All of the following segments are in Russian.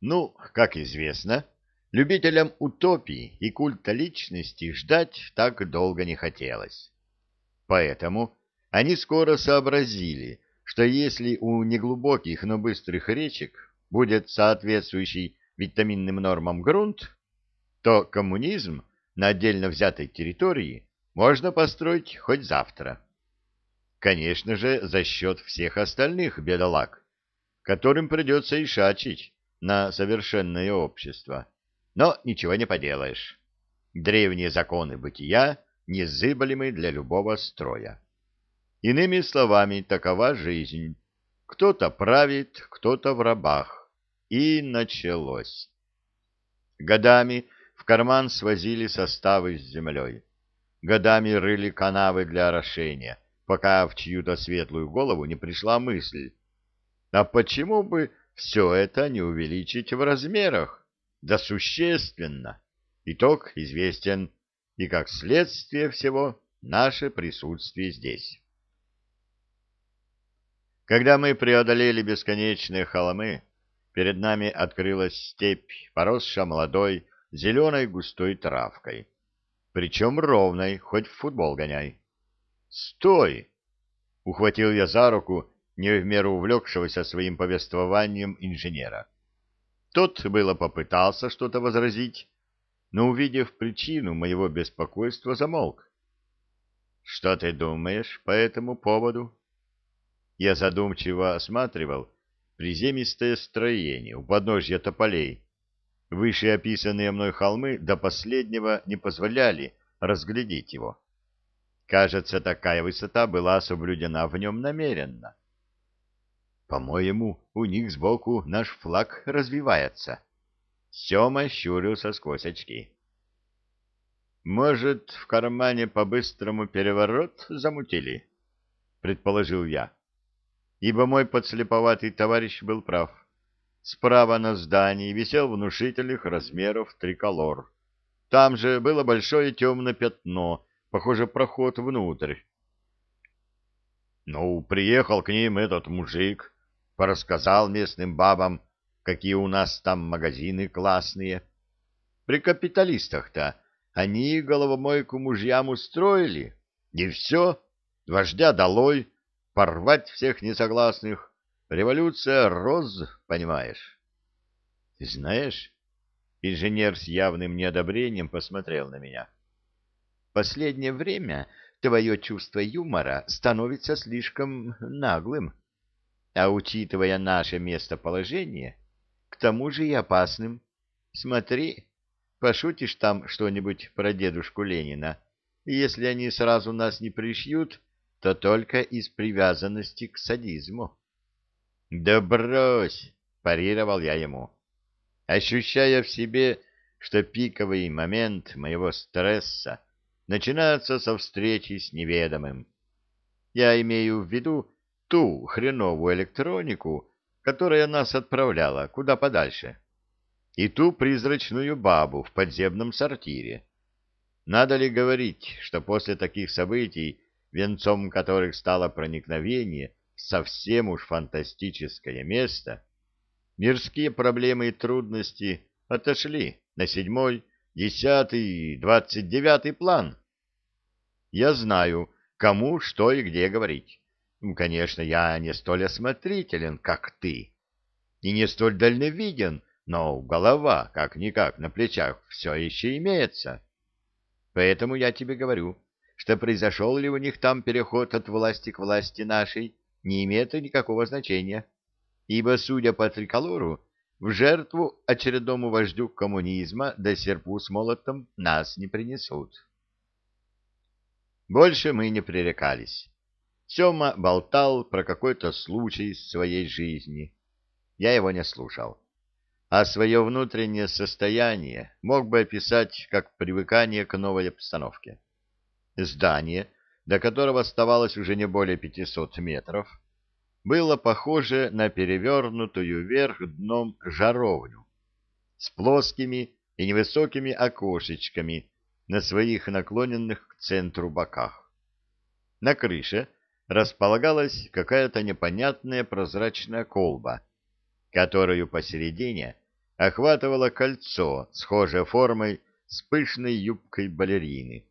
Ну, как известно, любителям утопии и культа личности ждать так долго не хотелось. Поэтому они скоро сообразили, что если у неглубоких, но быстрых речек будет соответствующий витаминным нормам грунт, то коммунизм на отдельно взятой территории можно построить хоть завтра. Конечно же, за счет всех остальных бедолаг, которым придется ишачить на совершенное общество. Но ничего не поделаешь. Древние законы бытия незыблемы для любого строя. Иными словами, такова жизнь. Кто-то правит, кто-то в рабах. И началось. Годами в карман свозили составы с землей. Годами рыли канавы для орошения, пока в чью-то светлую голову не пришла мысль. А почему бы все это не увеличить в размерах? Да существенно. Итог известен, и как следствие всего наше присутствие здесь. Когда мы преодолели бесконечные холмы, перед нами открылась степь, поросшая молодой, зеленой густой травкой. Причем ровной, хоть в футбол гоняй. «Стой!» — ухватил я за руку не в меру увлекшегося своим повествованием инженера. Тот было попытался что-то возразить, но, увидев причину моего беспокойства, замолк. «Что ты думаешь по этому поводу?» Я задумчиво осматривал приземистое строение у подножья тополей. Выше описанные мной холмы до последнего не позволяли разглядеть его. Кажется, такая высота была соблюдена в нем намеренно. По-моему, у них сбоку наш флаг развивается. Сема щурился сквозь очки. Может, в кармане по-быстрому переворот замутили? Предположил я ибо мой подслеповатый товарищ был прав. Справа на здании висел внушительных размеров триколор. Там же было большое темное пятно, похоже, проход внутрь. Ну, приехал к ним этот мужик, порассказал местным бабам, какие у нас там магазины классные. При капиталистах-то они головомойку мужьям устроили, и все, вождя долой, порвать всех несогласных. Революция роз, понимаешь? Знаешь, инженер с явным неодобрением посмотрел на меня. Последнее время твое чувство юмора становится слишком наглым, а учитывая наше местоположение, к тому же и опасным. Смотри, пошутишь там что-нибудь про дедушку Ленина, и если они сразу нас не пришьют, то только из привязанности к садизму. «Да брось!» — парировал я ему, ощущая в себе, что пиковый момент моего стресса начинается со встречи с неведомым. Я имею в виду ту хреновую электронику, которая нас отправляла куда подальше, и ту призрачную бабу в подземном сортире. Надо ли говорить, что после таких событий венцом которых стало проникновение в совсем уж фантастическое место, мирские проблемы и трудности отошли на седьмой, десятый двадцать девятый план. Я знаю, кому что и где говорить. Конечно, я не столь осмотрителен, как ты, и не столь дальновиден, но голова, как-никак, на плечах все еще имеется. Поэтому я тебе говорю, что произошел ли у них там переход от власти к власти нашей, не имеет никакого значения, ибо, судя по триколору, в жертву очередному вождю коммунизма до да серпу с молотом нас не принесут. Больше мы не пререкались. Сема болтал про какой-то случай из своей жизни. Я его не слушал. А свое внутреннее состояние мог бы описать как привыкание к новой обстановке. Здание, до которого оставалось уже не более 500 метров, было похоже на перевернутую вверх дном жаровню с плоскими и невысокими окошечками на своих наклоненных к центру боках. На крыше располагалась какая-то непонятная прозрачная колба, которую посередине охватывало кольцо, схожее формой с пышной юбкой балерины.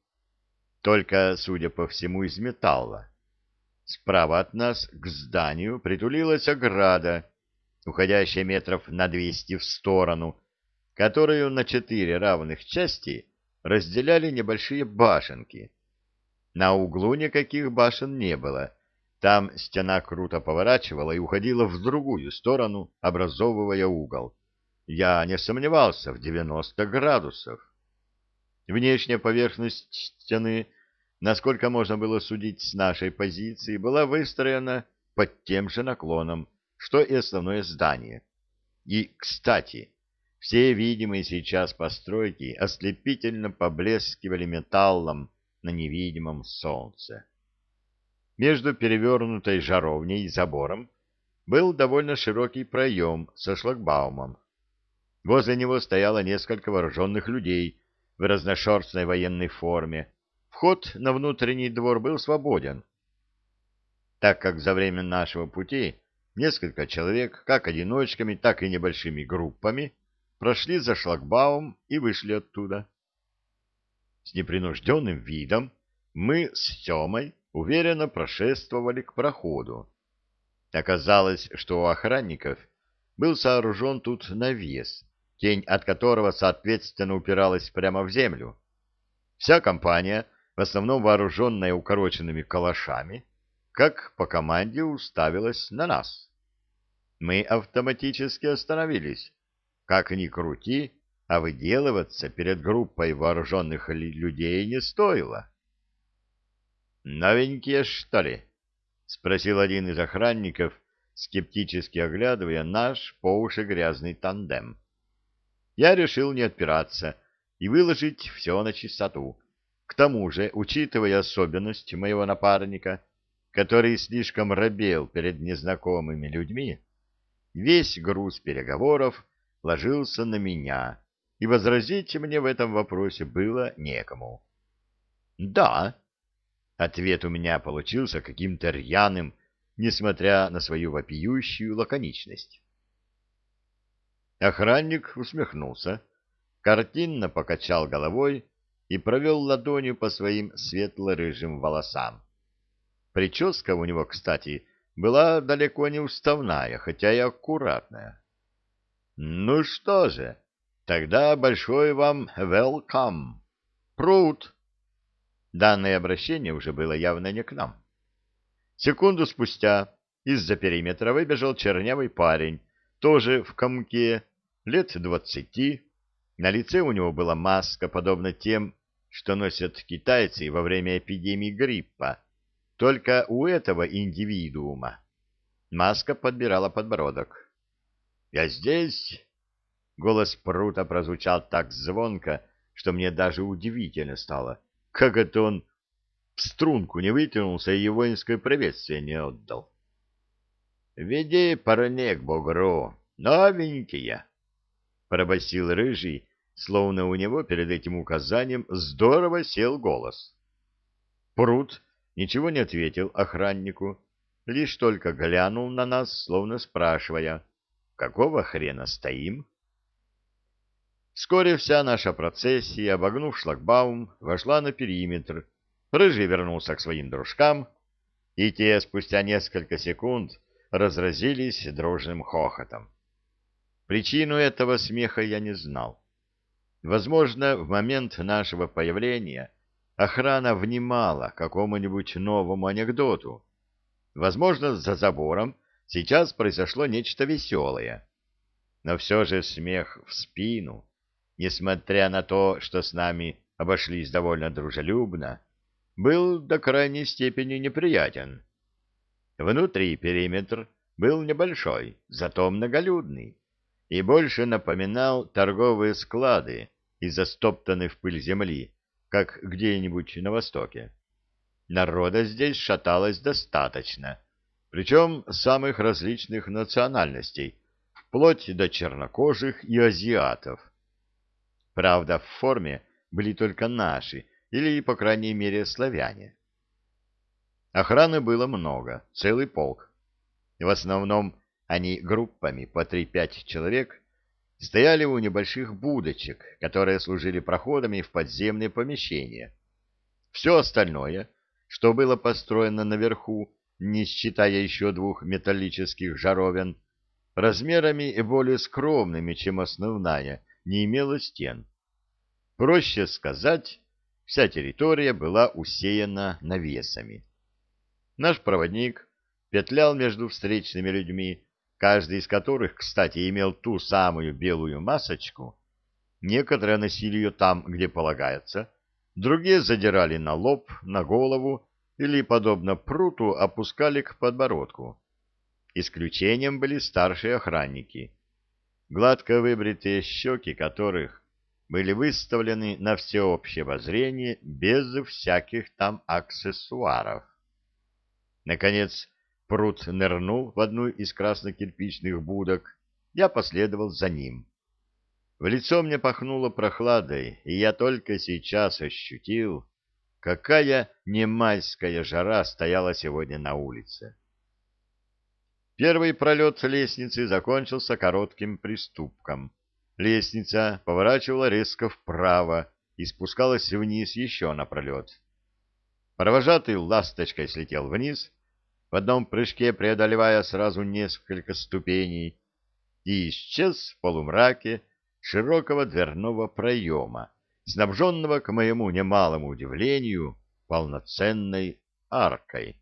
Только, судя по всему, из металла. Справа от нас к зданию притулилась ограда, уходящая метров на двести в сторону, которую на четыре равных части разделяли небольшие башенки. На углу никаких башен не было. Там стена круто поворачивала и уходила в другую сторону, образовывая угол. Я не сомневался в девяносто градусов. Внешняя поверхность стены насколько можно было судить с нашей позиции, была выстроена под тем же наклоном, что и основное здание. И, кстати, все видимые сейчас постройки ослепительно поблескивали металлом на невидимом солнце. Между перевернутой жаровней и забором был довольно широкий проем со шлагбаумом. Возле него стояло несколько вооруженных людей в разношерстной военной форме, Вход на внутренний двор был свободен, так как за время нашего пути несколько человек, как одиночками, так и небольшими группами, прошли за шлагбаум и вышли оттуда. С непринужденным видом мы с Семой уверенно прошествовали к проходу. Оказалось, что у охранников был сооружен тут навес, тень от которого, соответственно, упиралась прямо в землю. Вся компания в основном вооруженная укороченными калашами, как по команде уставилась на нас. Мы автоматически остановились. Как ни крути, а выделываться перед группой вооруженных людей не стоило. «Новенькие, что ли?» — спросил один из охранников, скептически оглядывая наш по уши грязный тандем. Я решил не отпираться и выложить все на чистоту к тому же, учитывая особенность моего напарника, который слишком робел перед незнакомыми людьми, весь груз переговоров ложился на меня, и возразить мне в этом вопросе было некому. «Да», — ответ у меня получился каким-то рьяным, несмотря на свою вопиющую лаконичность. Охранник усмехнулся, картинно покачал головой и провел ладонью по своим светло-рыжим волосам. Прическа у него, кстати, была далеко не уставная, хотя и аккуратная. «Ну что же, тогда большой вам welcome. Пруд!» Данное обращение уже было явно не к нам. Секунду спустя из-за периметра выбежал чернявый парень, тоже в комке, лет двадцати, на лице у него была маска, подобно тем, что носят китайцы во время эпидемии гриппа. Только у этого индивидуума маска подбирала подбородок. «Я здесь!» Голос Прута прозвучал так звонко, что мне даже удивительно стало. Как это он в струнку не вытянулся и воинское приветствие не отдал? «Веди парней к бугру, новенькие!» — пробасил рыжий, словно у него перед этим указанием здорово сел голос. Прут ничего не ответил охраннику, лишь только глянул на нас, словно спрашивая, какого хрена стоим? Вскоре вся наша процессия, обогнув шлагбаум, вошла на периметр. Рыжий вернулся к своим дружкам, и те спустя несколько секунд разразились дружным хохотом. Причину этого смеха я не знал. Возможно, в момент нашего появления охрана внимала какому-нибудь новому анекдоту. Возможно, за забором сейчас произошло нечто веселое. Но все же смех в спину, несмотря на то, что с нами обошлись довольно дружелюбно, был до крайней степени неприятен. Внутри периметр был небольшой, зато многолюдный и больше напоминал торговые склады из застоптанной в пыль земли, как где-нибудь на востоке. Народа здесь шаталось достаточно, причем самых различных национальностей, вплоть до чернокожих и азиатов. Правда, в форме были только наши, или, по крайней мере, славяне. Охраны было много, целый полк. В основном они группами по 3-5 человек стояли у небольших будочек, которые служили проходами в подземные помещения. Все остальное, что было построено наверху, не считая еще двух металлических жаровин, размерами более скромными, чем основная, не имело стен. Проще сказать, вся территория была усеяна навесами. Наш проводник петлял между встречными людьми, каждый из которых, кстати, имел ту самую белую масочку. Некоторые носили ее там, где полагается, другие задирали на лоб, на голову или, подобно пруту, опускали к подбородку. Исключением были старшие охранники, гладко выбритые щеки которых были выставлены на всеобщее обозрение без всяких там аксессуаров. Наконец, Прут нырнул в одну из красно-кирпичных будок. Я последовал за ним. В лицо мне пахнуло прохладой, и я только сейчас ощутил, какая немайская жара стояла сегодня на улице. Первый пролет лестницы закончился коротким приступком. Лестница поворачивала резко вправо и спускалась вниз еще на пролет. Провожатый ласточкой слетел вниз, в одном прыжке преодолевая сразу несколько ступеней, и исчез в полумраке широкого дверного проема, снабженного, к моему немалому удивлению, полноценной аркой.